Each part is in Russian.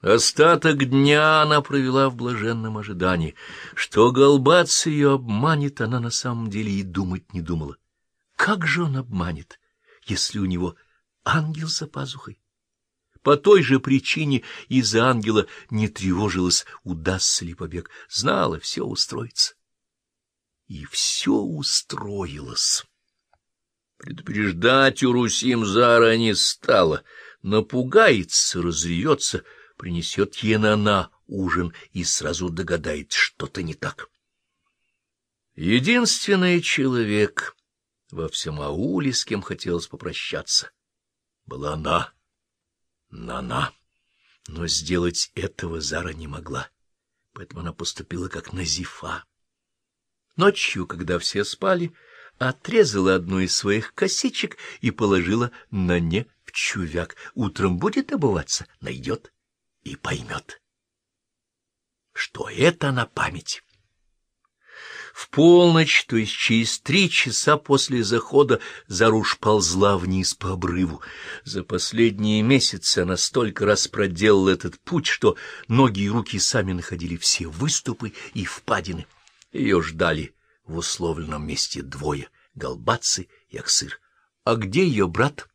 Остаток дня она провела в блаженном ожидании. Что Голбац ее обманет, она на самом деле и думать не думала. Как же он обманет, если у него ангел за пазухой? По той же причине из-за ангела не тревожилась, удастся ли побег. Знала, все устроится. И все устроилось. Предупреждать Урусим Зара не стала. Напугается, разревется — принесет Енана ужин и сразу догадает, что-то не так. Единственный человек во всем ауле, с кем хотелось попрощаться, была она, Нана. Но сделать этого Зара не могла, поэтому она поступила как Назифа. Ночью, когда все спали, отрезала одну из своих косичек и положила на не в чувяк. Утром будет обуваться, найдет и поймет, что это на память. В полночь, то есть через три часа после захода, Заруш ползла вниз по обрыву. За последние месяцы она столько раз проделала этот путь, что ноги и руки сами находили все выступы и впадины. Ее ждали в условленном месте двое — Голбацы и Аксыр. А где ее брат?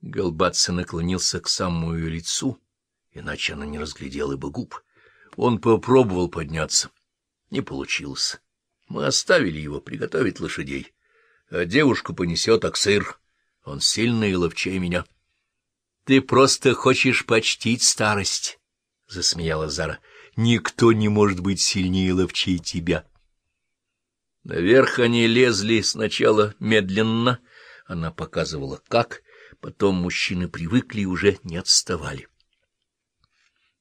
Голбацы наклонился к самому ее лицу — иначе она не разглядела бы губ. Он попробовал подняться. Не получилось. Мы оставили его приготовить лошадей, а девушку понесет Аксыр. Он сильный и ловчей меня. — Ты просто хочешь почтить старость, — засмеяла Зара. — Никто не может быть сильнее и ловчей тебя. Наверх они лезли сначала медленно, она показывала как, потом мужчины привыкли и уже не отставали.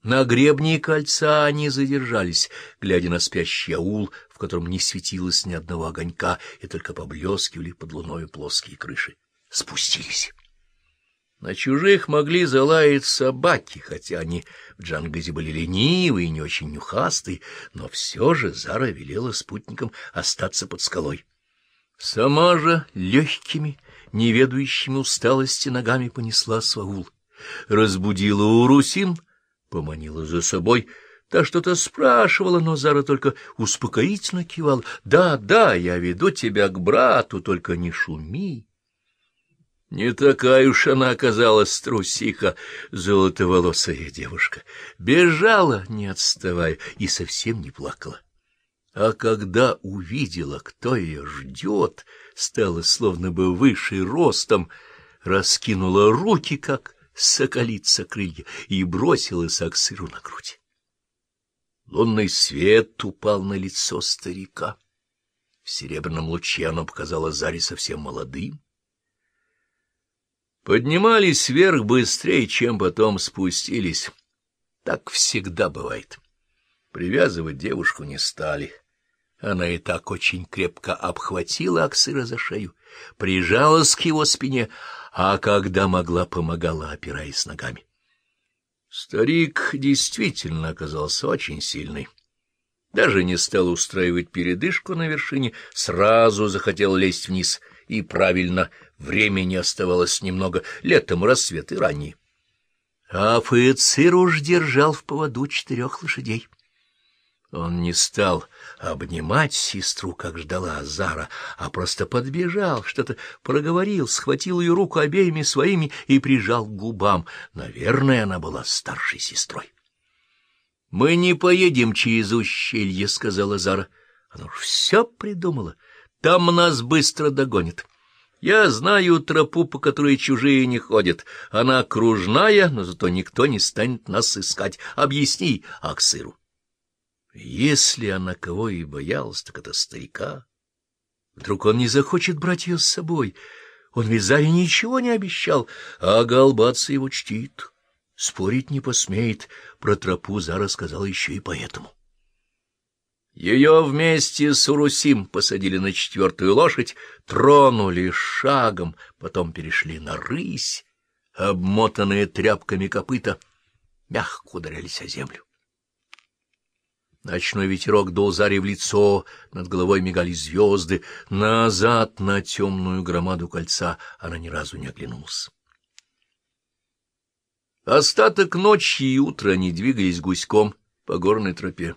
На гребне кольца они задержались, глядя на спящий аул, в котором не светилось ни одного огонька, и только поблескивали под луною плоские крыши. Спустились. На чужих могли залаять собаки, хотя они в Джангазе были ленивые и не очень нюхастые, но все же Зара велела спутникам остаться под скалой. Сама же легкими, неведающими усталости ногами понесла Саул. Разбудила Урусин — поманила за собой. Та что-то спрашивала, но Зара только успокоительно кивала. «Да, да, я веду тебя к брату, только не шуми». Не такая уж она оказалась трусиха, золотоволосая девушка. Бежала, не отставая, и совсем не плакала. А когда увидела, кто ее ждет, стала словно бы выше ростом, раскинула руки, как соколица крылья и бросилась Аксыру на грудь. Лунный свет упал на лицо старика. В серебряном луче оно показало Заре совсем молодым. Поднимались вверх быстрее, чем потом спустились. Так всегда бывает. Привязывать девушку не стали. Она и так очень крепко обхватила Аксыра за шею, прижалась к его спине, а когда могла, помогала, опираясь ногами. Старик действительно оказался очень сильный. Даже не стал устраивать передышку на вершине, сразу захотел лезть вниз. И правильно, времени оставалось немного, летом рассвет и ранний. А Фаецир уж держал в поводу четырех лошадей. Он не стал обнимать сестру, как ждала Азара, а просто подбежал, что-то проговорил, схватил ее руку обеими своими и прижал к губам. Наверное, она была старшей сестрой. — Мы не поедем через ущелье, — сказала Зара. Она уж все придумала. Там нас быстро догонят. Я знаю тропу, по которой чужие не ходят. Она кружная, но зато никто не станет нас искать. Объясни Аксыру. Если она кого и боялась, так это старика. Вдруг он не захочет брать ее с собой. Он ведь Заре ничего не обещал, а Галбаца его чтит. Спорить не посмеет. Про тропу Зара сказала еще и поэтому. Ее вместе с Урусим посадили на четвертую лошадь, тронули шагом, потом перешли на рысь, обмотанные тряпками копыта, мягко ударялись о землю. Ночной ветерок дул заре в лицо, над головой мигали звезды. Назад на темную громаду кольца она ни разу не оглянулась. Остаток ночи и утра они двигались гуськом по горной тропе.